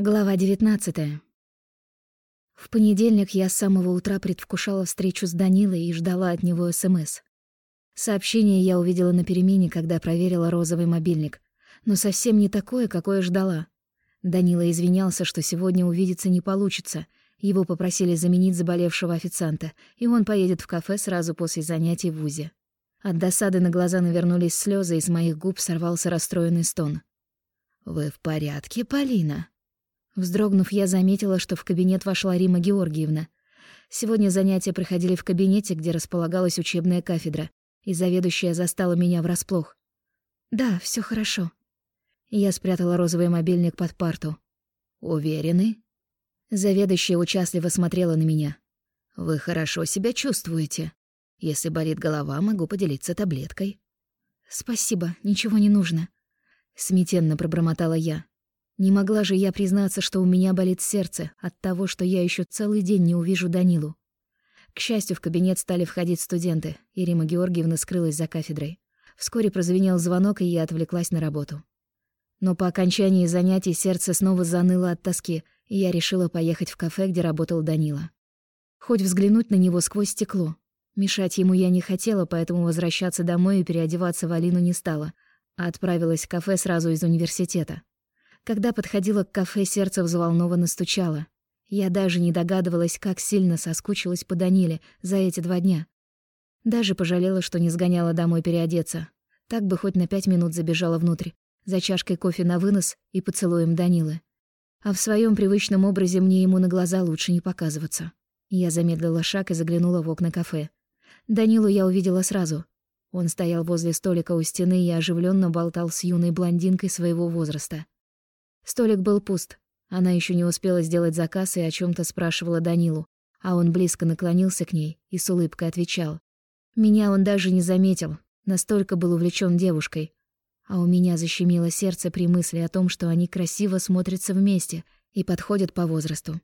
Глава 19. В понедельник я с самого утра предвкушала встречу с Данилой и ждала от него СМС. Сообщение я увидела на перемене, когда проверила розовый мобильник, но совсем не такое, какое ждала. Данила извинялся, что сегодня увидеться не получится. Его попросили заменить заболевшего официанта, и он поедет в кафе сразу после занятий в ВУЗе. От досады на глаза навернулись слезы, и с моих губ сорвался расстроенный стон. «Вы в порядке, Полина?» Вздрогнув, я заметила, что в кабинет вошла Рима Георгиевна. Сегодня занятия проходили в кабинете, где располагалась учебная кафедра, и заведующая застала меня врасплох. «Да, все хорошо». Я спрятала розовый мобильник под парту. «Уверены?» Заведующая участливо смотрела на меня. «Вы хорошо себя чувствуете. Если болит голова, могу поделиться таблеткой». «Спасибо, ничего не нужно», — смятенно пробормотала я. Не могла же я признаться, что у меня болит сердце от того, что я еще целый день не увижу Данилу. К счастью, в кабинет стали входить студенты, и Рима Георгиевна скрылась за кафедрой. Вскоре прозвенел звонок, и я отвлеклась на работу. Но по окончании занятий сердце снова заныло от тоски, и я решила поехать в кафе, где работал Данила. Хоть взглянуть на него сквозь стекло. Мешать ему я не хотела, поэтому возвращаться домой и переодеваться в Алину не стала, а отправилась в кафе сразу из университета. Когда подходила к кафе, сердце взволнованно стучало. Я даже не догадывалась, как сильно соскучилась по Даниле за эти два дня. Даже пожалела, что не сгоняла домой переодеться. Так бы хоть на пять минут забежала внутрь, за чашкой кофе на вынос и поцелуем Данилы. А в своем привычном образе мне ему на глаза лучше не показываться. Я замедлила шаг и заглянула в окна кафе. Данилу я увидела сразу. Он стоял возле столика у стены и оживленно болтал с юной блондинкой своего возраста. Столик был пуст. Она еще не успела сделать заказ и о чем то спрашивала Данилу, а он близко наклонился к ней и с улыбкой отвечал. Меня он даже не заметил, настолько был увлечен девушкой. А у меня защемило сердце при мысли о том, что они красиво смотрятся вместе и подходят по возрасту.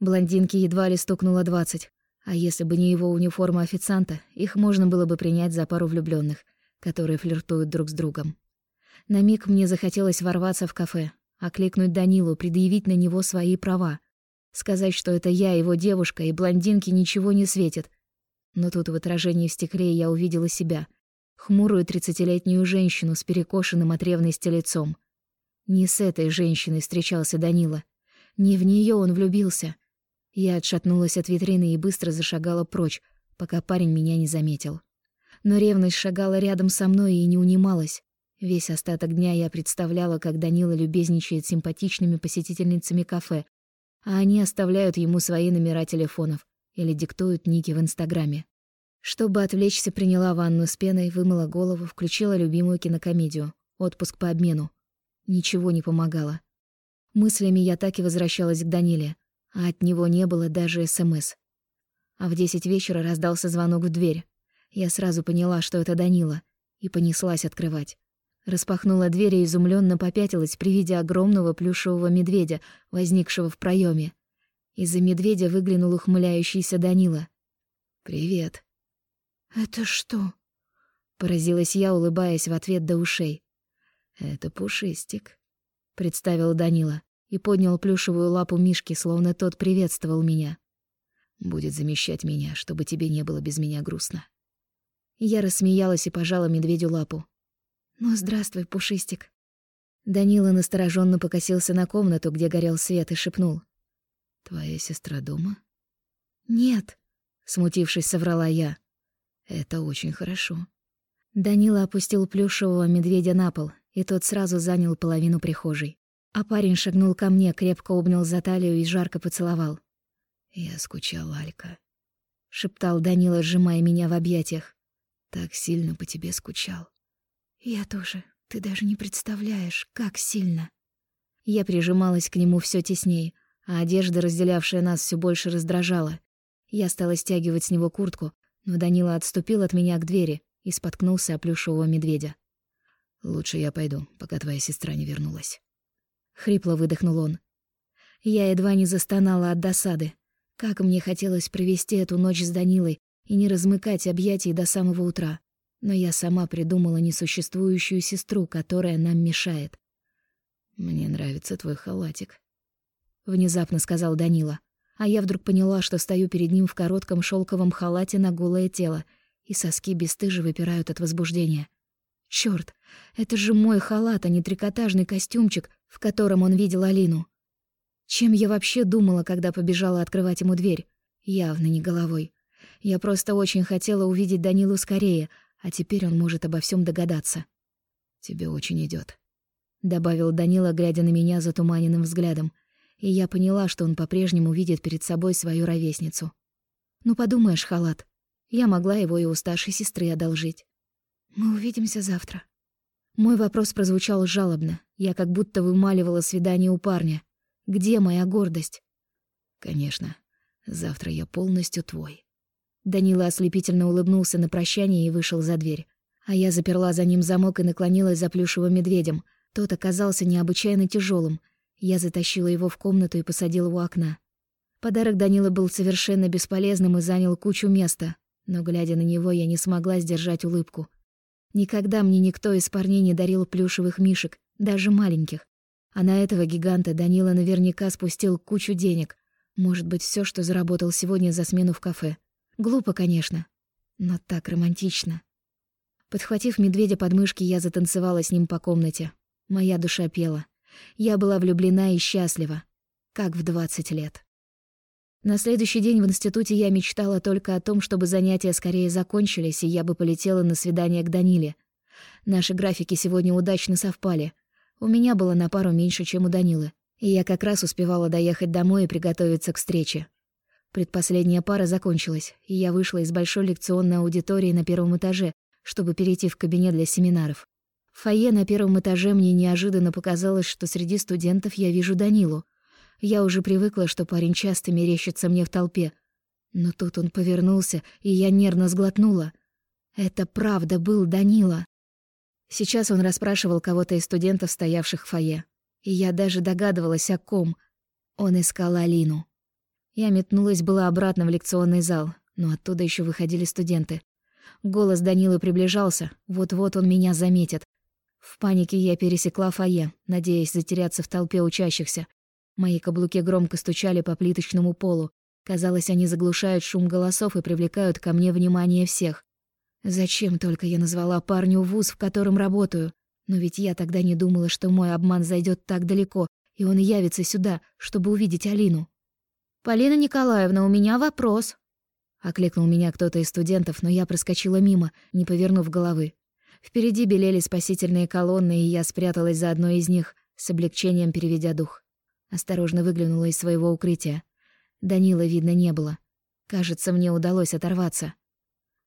Блондинке едва ли стукнуло двадцать, а если бы не его униформа официанта, их можно было бы принять за пару влюбленных, которые флиртуют друг с другом. На миг мне захотелось ворваться в кафе, окликнуть Данилу, предъявить на него свои права, сказать, что это я, его девушка, и блондинке ничего не светит. Но тут в отражении в стекле я увидела себя, хмурую тридцатилетнюю женщину с перекошенным от ревности лицом. Не с этой женщиной встречался Данила. Не в нее он влюбился. Я отшатнулась от витрины и быстро зашагала прочь, пока парень меня не заметил. Но ревность шагала рядом со мной и не унималась. Весь остаток дня я представляла, как Данила любезничает с симпатичными посетительницами кафе, а они оставляют ему свои номера телефонов или диктуют ники в Инстаграме. Чтобы отвлечься, приняла ванну с пеной, вымыла голову, включила любимую кинокомедию «Отпуск по обмену». Ничего не помогало. Мыслями я так и возвращалась к Даниле, а от него не было даже СМС. А в десять вечера раздался звонок в дверь. Я сразу поняла, что это Данила, и понеслась открывать. Распахнула дверь и изумленно попятилась при виде огромного плюшевого медведя, возникшего в проеме. Из-за медведя выглянул ухмыляющийся Данила. «Привет». «Это что?» — поразилась я, улыбаясь в ответ до ушей. «Это Пушистик», — представил Данила и поднял плюшевую лапу Мишки, словно тот приветствовал меня. «Будет замещать меня, чтобы тебе не было без меня грустно». Я рассмеялась и пожала медведю лапу. «Ну, здравствуй, Пушистик». Данила настороженно покосился на комнату, где горел свет, и шепнул. «Твоя сестра дома?» «Нет», — смутившись, соврала я. «Это очень хорошо». Данила опустил плюшевого медведя на пол, и тот сразу занял половину прихожей. А парень шагнул ко мне, крепко обнял за талию и жарко поцеловал. «Я скучал, Алька», — шептал Данила, сжимая меня в объятиях. «Так сильно по тебе скучал». «Я тоже. Ты даже не представляешь, как сильно». Я прижималась к нему все теснее, а одежда, разделявшая нас, все больше раздражала. Я стала стягивать с него куртку, но Данила отступил от меня к двери и споткнулся о плюшевого медведя. «Лучше я пойду, пока твоя сестра не вернулась». Хрипло выдохнул он. Я едва не застонала от досады. Как мне хотелось провести эту ночь с Данилой и не размыкать объятий до самого утра но я сама придумала несуществующую сестру, которая нам мешает. Мне нравится твой халатик. внезапно сказал Данила. А я вдруг поняла, что стою перед ним в коротком шелковом халате на голое тело, и соски бесстыже выпирают от возбуждения. Чёрт, это же мой халат, а не трикотажный костюмчик, в котором он видел Алину. Чем я вообще думала, когда побежала открывать ему дверь? Явно не головой. Я просто очень хотела увидеть Данилу скорее, а теперь он может обо всем догадаться. «Тебе очень идет, добавил Данила, глядя на меня затуманенным взглядом, и я поняла, что он по-прежнему видит перед собой свою ровесницу. Ну, подумаешь, халат. Я могла его и у старшей сестры одолжить. Мы увидимся завтра. Мой вопрос прозвучал жалобно. Я как будто вымаливала свидание у парня. Где моя гордость? Конечно. Завтра я полностью твой. Данила ослепительно улыбнулся на прощание и вышел за дверь. А я заперла за ним замок и наклонилась за плюшевым медведем. Тот оказался необычайно тяжелым. Я затащила его в комнату и посадила у окна. Подарок Данила был совершенно бесполезным и занял кучу места, но, глядя на него, я не смогла сдержать улыбку. Никогда мне никто из парней не дарил плюшевых мишек, даже маленьких. А на этого гиганта Данила наверняка спустил кучу денег. Может быть, все, что заработал сегодня за смену в кафе. Глупо, конечно, но так романтично. Подхватив медведя под мышки, я затанцевала с ним по комнате. Моя душа пела. Я была влюблена и счастлива, как в двадцать лет. На следующий день в институте я мечтала только о том, чтобы занятия скорее закончились, и я бы полетела на свидание к Даниле. Наши графики сегодня удачно совпали. У меня было на пару меньше, чем у Данилы, и я как раз успевала доехать домой и приготовиться к встрече. Предпоследняя пара закончилась, и я вышла из большой лекционной аудитории на первом этаже, чтобы перейти в кабинет для семинаров. В фойе на первом этаже мне неожиданно показалось, что среди студентов я вижу Данилу — я уже привыкла, что парень часто мерещится мне в толпе. Но тут он повернулся, и я нервно сглотнула. Это правда был Данила. Сейчас он расспрашивал кого-то из студентов, стоявших в фойе. И я даже догадывалась, о ком. Он искал Алину. Я метнулась была обратно в лекционный зал, но оттуда еще выходили студенты. Голос Данилы приближался, вот-вот он меня заметит. В панике я пересекла фойе, надеясь затеряться в толпе учащихся. Мои каблуки громко стучали по плиточному полу. Казалось, они заглушают шум голосов и привлекают ко мне внимание всех. Зачем только я назвала парню вуз, в котором работаю? Но ведь я тогда не думала, что мой обман зайдет так далеко, и он явится сюда, чтобы увидеть Алину. «Полина Николаевна, у меня вопрос», — окликнул меня кто-то из студентов, но я проскочила мимо, не повернув головы. Впереди белели спасительные колонны, и я спряталась за одной из них, с облегчением переведя дух. Осторожно выглянула из своего укрытия. Данила видно не было. Кажется, мне удалось оторваться.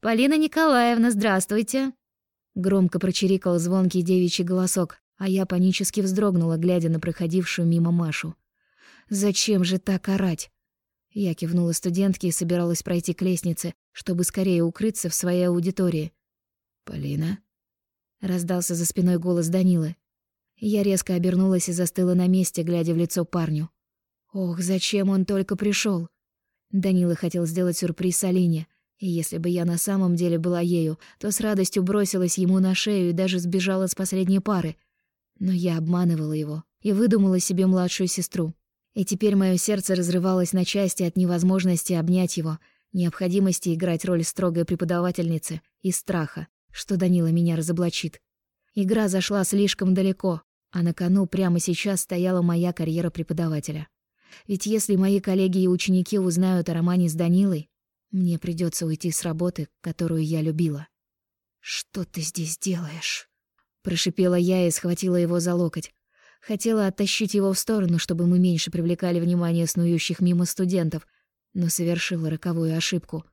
«Полина Николаевна, здравствуйте!» Громко прочирикал звонкий девичий голосок, а я панически вздрогнула, глядя на проходившую мимо Машу. «Зачем же так орать?» Я кивнула студентке и собиралась пройти к лестнице, чтобы скорее укрыться в своей аудитории. «Полина?» Раздался за спиной голос Данилы. Я резко обернулась и застыла на месте, глядя в лицо парню. Ох, зачем он только пришел? Данила хотел сделать сюрприз Алине, и если бы я на самом деле была ею, то с радостью бросилась ему на шею и даже сбежала с последней пары. Но я обманывала его и выдумала себе младшую сестру. И теперь мое сердце разрывалось на части от невозможности обнять его, необходимости играть роль строгой преподавательницы и страха, что Данила меня разоблачит. Игра зашла слишком далеко, а на кону прямо сейчас стояла моя карьера преподавателя. Ведь если мои коллеги и ученики узнают о романе с Данилой, мне придется уйти с работы, которую я любила. «Что ты здесь делаешь?» Прошипела я и схватила его за локоть. Хотела оттащить его в сторону, чтобы мы меньше привлекали внимание снующих мимо студентов, но совершила роковую ошибку.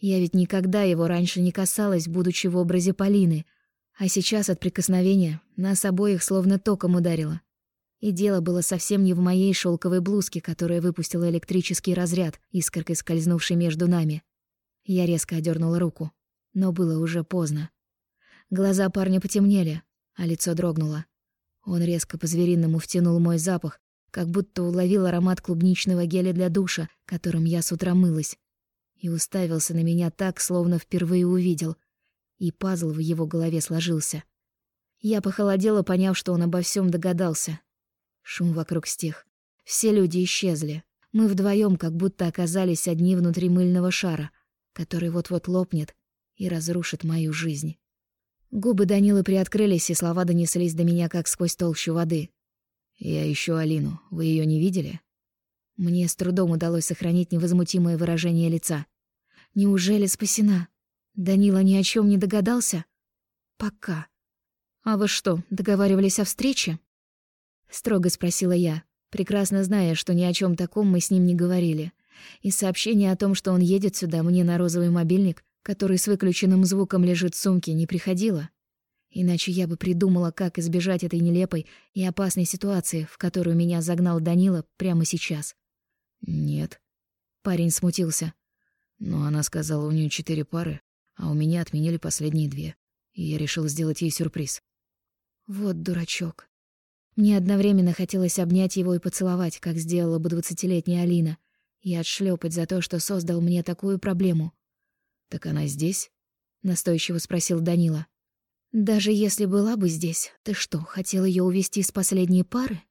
Я ведь никогда его раньше не касалась, будучи в образе Полины — а сейчас от прикосновения нас обоих словно током ударило. И дело было совсем не в моей шелковой блузке, которая выпустила электрический разряд, искоркой скользнувший между нами. Я резко одернула руку, но было уже поздно. Глаза парня потемнели, а лицо дрогнуло. Он резко по-звериному втянул мой запах, как будто уловил аромат клубничного геля для душа, которым я с утра мылась, и уставился на меня так, словно впервые увидел — и пазл в его голове сложился. Я похолодела, поняв, что он обо всем догадался. Шум вокруг стих. Все люди исчезли. Мы вдвоем как будто оказались одни внутри мыльного шара, который вот-вот лопнет и разрушит мою жизнь. Губы Данилы приоткрылись, и слова донеслись до меня, как сквозь толщу воды. «Я ищу Алину. Вы ее не видели?» Мне с трудом удалось сохранить невозмутимое выражение лица. Неужели спасена? Данила ни о чем не догадался? Пока. А вы что, договаривались о встрече? Строго спросила я, прекрасно зная, что ни о чем таком мы с ним не говорили. И сообщение о том, что он едет сюда, мне на розовый мобильник, который с выключенным звуком лежит в сумке, не приходило. Иначе я бы придумала, как избежать этой нелепой и опасной ситуации, в которую меня загнал Данила прямо сейчас. «Нет». Парень смутился. Но она сказала, у нее четыре пары, а у меня отменили последние две. И я решил сделать ей сюрприз. Вот дурачок. Мне одновременно хотелось обнять его и поцеловать, как сделала бы двадцатилетняя Алина, и отшлепать за то, что создал мне такую проблему. «Так она здесь?» — настойчиво спросил Данила. «Даже если была бы здесь, ты что, хотел ее увести с последней пары?»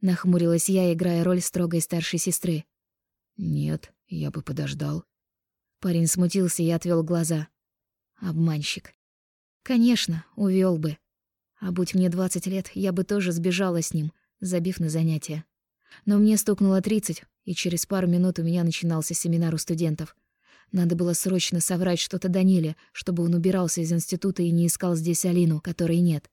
Нахмурилась я, играя роль строгой старшей сестры. «Нет, я бы подождал». Парень смутился и отвел глаза. Обманщик. Конечно, увел бы. А будь мне двадцать лет, я бы тоже сбежала с ним, забив на занятия. Но мне стукнуло тридцать, и через пару минут у меня начинался семинар у студентов. Надо было срочно соврать что-то Даниле, чтобы он убирался из института и не искал здесь Алину, которой нет.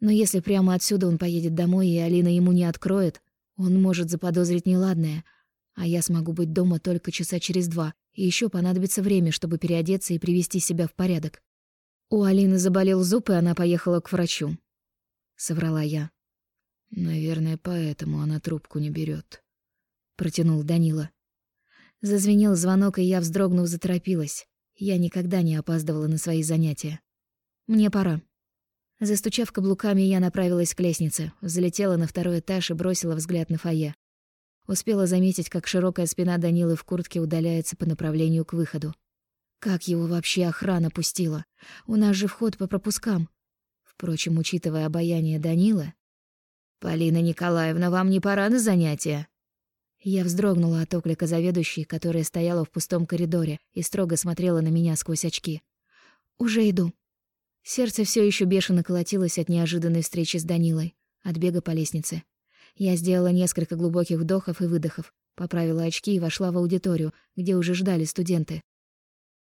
Но если прямо отсюда он поедет домой, и Алина ему не откроет, он может заподозрить неладное, а я смогу быть дома только часа через два, и еще понадобится время, чтобы переодеться и привести себя в порядок. У Алины заболел зуб, и она поехала к врачу. Соврала я. Наверное, поэтому она трубку не берет, протянул Данила. Зазвенел звонок, и я, вздрогнув, заторопилась. Я никогда не опаздывала на свои занятия. Мне пора. Застучав каблуками, я направилась к лестнице, взлетела на второй этаж и бросила взгляд на фойе. Успела заметить, как широкая спина Данилы в куртке удаляется по направлению к выходу. Как его вообще охрана пустила? У нас же вход по пропускам. Впрочем, учитывая обаяние Данилы... «Полина Николаевна, вам не пора на занятия?» Я вздрогнула от оклика заведующей, которая стояла в пустом коридоре и строго смотрела на меня сквозь очки. «Уже иду», Сердце все еще бешено колотилось от неожиданной встречи с Данилой, от бега по лестнице. Я сделала несколько глубоких вдохов и выдохов, поправила очки и вошла в аудиторию, где уже ждали студенты.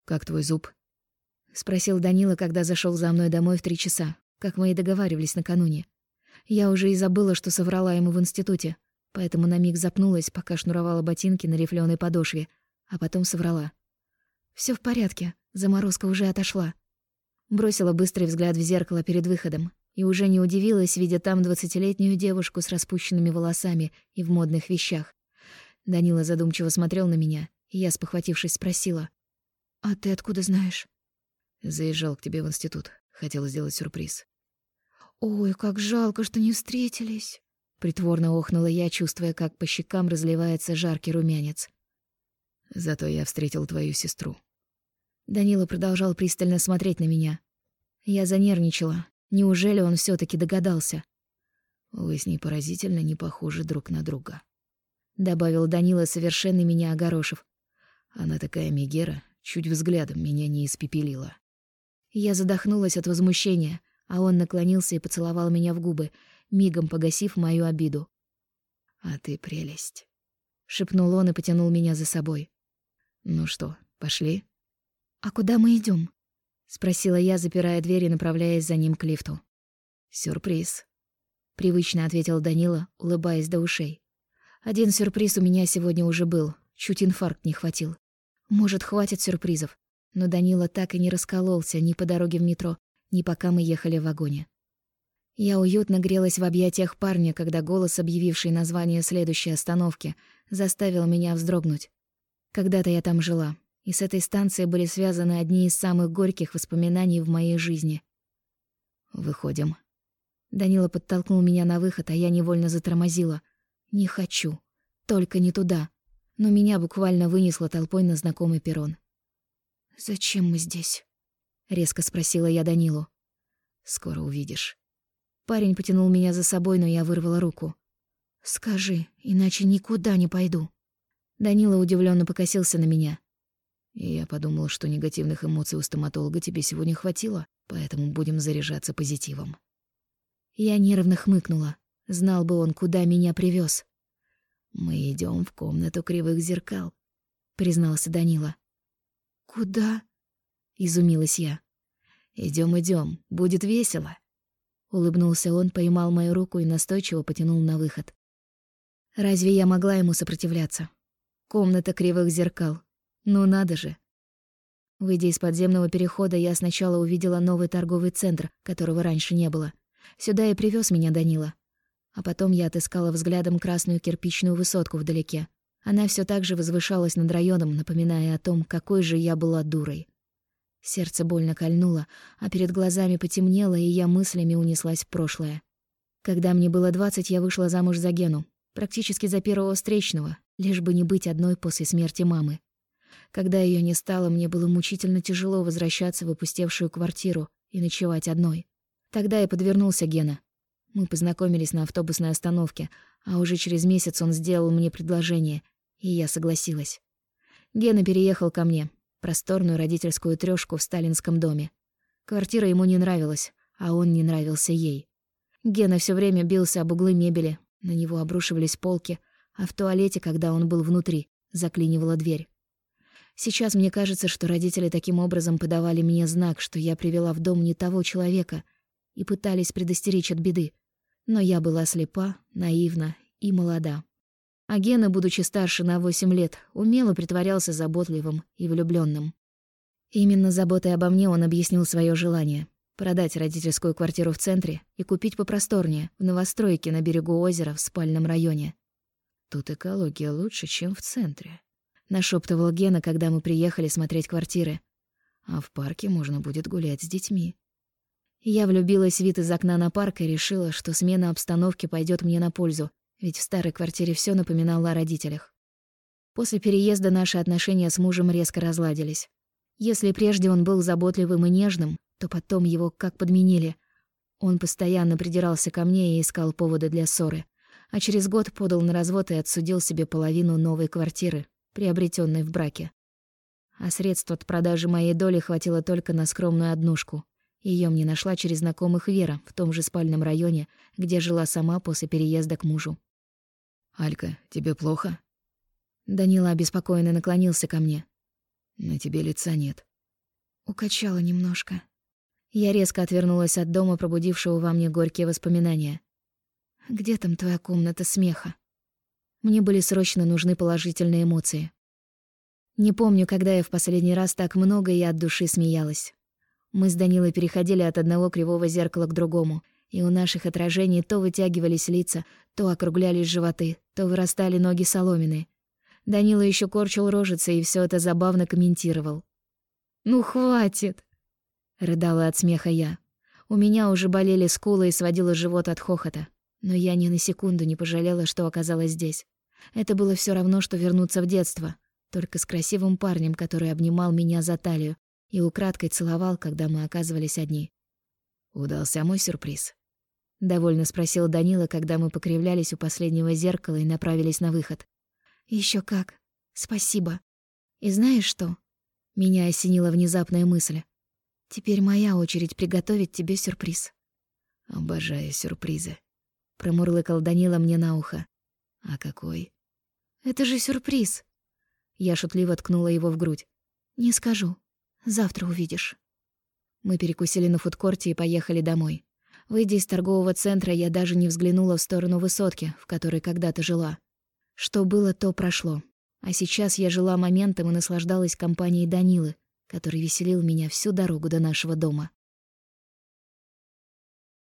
«Как твой зуб?» — спросил Данила, когда зашел за мной домой в три часа, как мы и договаривались накануне. Я уже и забыла, что соврала ему в институте, поэтому на миг запнулась, пока шнуровала ботинки на рифлёной подошве, а потом соврала. Все в порядке, заморозка уже отошла». Бросила быстрый взгляд в зеркало перед выходом и уже не удивилась, видя там двадцатилетнюю девушку с распущенными волосами и в модных вещах. Данила задумчиво смотрел на меня, и я, спохватившись, спросила. «А ты откуда знаешь?» «Заезжал к тебе в институт. Хотел сделать сюрприз». «Ой, как жалко, что не встретились!» Притворно охнула я, чувствуя, как по щекам разливается жаркий румянец. «Зато я встретил твою сестру», Данила продолжал пристально смотреть на меня. Я занервничала. Неужели он все таки догадался? Вы с ней поразительно не похожи друг на друга, добавил Данила, совершенно меня огорошив. Она такая мегера, чуть взглядом меня не испепелила. Я задохнулась от возмущения, а он наклонился и поцеловал меня в губы, мигом погасив мою обиду. А ты прелесть, шепнул он и потянул меня за собой. Ну что, пошли? «А куда мы идем? спросила я, запирая дверь и направляясь за ним к лифту. «Сюрприз», — привычно ответил Данила, улыбаясь до ушей. «Один сюрприз у меня сегодня уже был, чуть инфаркт не хватил. Может, хватит сюрпризов?» Но Данила так и не раскололся ни по дороге в метро, ни пока мы ехали в вагоне. Я уютно грелась в объятиях парня, когда голос, объявивший название следующей остановки, заставил меня вздрогнуть. Когда-то я там жила, и с этой станцией были связаны одни из самых горьких воспоминаний в моей жизни. «Выходим». Данила подтолкнул меня на выход, а я невольно затормозила. «Не хочу. Только не туда». Но меня буквально вынесло толпой на знакомый перрон. «Зачем мы здесь?» — резко спросила я Данилу. «Скоро увидишь». Парень потянул меня за собой, но я вырвала руку. Скажи, иначе никуда не пойду. Данила удивленно покосился на меня. И я подумал, что негативных эмоций у стоматолога тебе сегодня хватило, поэтому будем заряжаться позитивом. Я нервно хмыкнула. Знал бы он, куда меня привез. Мы идем в комнату кривых зеркал, признался Данила. Куда? изумилась я. Идем, идем, будет весело. Улыбнулся он, поймал мою руку и настойчиво потянул на выход. Разве я могла ему сопротивляться? Комната кривых зеркал. Ну надо же. Выйдя из подземного перехода, я сначала увидела новый торговый центр, которого раньше не было. Сюда и привез меня Данила. А потом я отыскала взглядом красную кирпичную высотку вдалеке. Она все так же возвышалась над районом, напоминая о том, какой же я была дурой. Сердце больно кольнуло, а перед глазами потемнело, и я мыслями унеслась в прошлое. Когда мне было двадцать, я вышла замуж за Гену, практически за первого встречного, лишь бы не быть одной после смерти мамы. Когда ее не стало, мне было мучительно тяжело возвращаться в опустевшую квартиру и ночевать одной. Тогда и подвернулся Гена. Мы познакомились на автобусной остановке, а уже через месяц он сделал мне предложение, и я согласилась. Гена переехал ко мне, просторную родительскую трёшку в сталинском доме. Квартира ему не нравилась, а он не нравился ей. Гена все время бился об углы мебели, на него обрушивались полки, а в туалете, когда он был внутри, заклинивала дверь. Сейчас мне кажется, что родители таким образом подавали мне знак, что я привела в дом не того человека и пытались предостеречь от беды. Но я была слепа, наивна и молода. А Гена, будучи старше на восемь лет, умело притворялся заботливым и влюбленным. Именно заботой обо мне он объяснил свое желание — продать родительскую квартиру в центре и купить попросторнее, в новостройке на берегу озера в спальном районе. «Тут экология лучше, чем в центре», — нашептывал Гена, когда мы приехали смотреть квартиры. «А в парке можно будет гулять с детьми». Я влюбилась в вид из окна на парк и решила, что смена обстановки пойдет мне на пользу, ведь в старой квартире все напоминало о родителях. После переезда наши отношения с мужем резко разладились. Если прежде он был заботливым и нежным, то потом его как подменили. Он постоянно придирался ко мне и искал поводы для ссоры, а через год подал на развод и отсудил себе половину новой квартиры, приобретенной в браке. А средств от продажи моей доли хватило только на скромную однушку. Ее мне нашла через знакомых Вера в том же спальном районе, где жила сама после переезда к мужу. «Алька, тебе плохо?» Данила обеспокоенно наклонился ко мне. «На тебе лица нет». Укачала немножко. Я резко отвернулась от дома, пробудившего во мне горькие воспоминания. «Где там твоя комната смеха?» Мне были срочно нужны положительные эмоции. Не помню, когда я в последний раз так много и от души смеялась. Мы с Данилой переходили от одного кривого зеркала к другому — и у наших отражений то вытягивались лица, то округлялись животы, то вырастали ноги соломины. Данила еще корчил рожицы и все это забавно комментировал. «Ну, хватит!» — рыдала от смеха я. У меня уже болели скулы и сводило живот от хохота. Но я ни на секунду не пожалела, что оказалась здесь. Это было все равно, что вернуться в детство, только с красивым парнем, который обнимал меня за талию и украдкой целовал, когда мы оказывались одни. Удался мой сюрприз. Довольно спросил Данила, когда мы покривлялись у последнего зеркала и направились на выход. Еще как. Спасибо. И знаешь что? Меня осенила внезапная мысль. Теперь моя очередь приготовить тебе сюрприз. Обожаю сюрпризы. Промурлыкал Данила мне на ухо. А какой? Это же сюрприз. Я шутливо ткнула его в грудь. Не скажу. Завтра увидишь. Мы перекусили на фудкорте и поехали домой. Выйдя из торгового центра, я даже не взглянула в сторону высотки, в которой когда-то жила. Что было, то прошло. А сейчас я жила моментом и наслаждалась компанией Данилы, который веселил меня всю дорогу до нашего дома.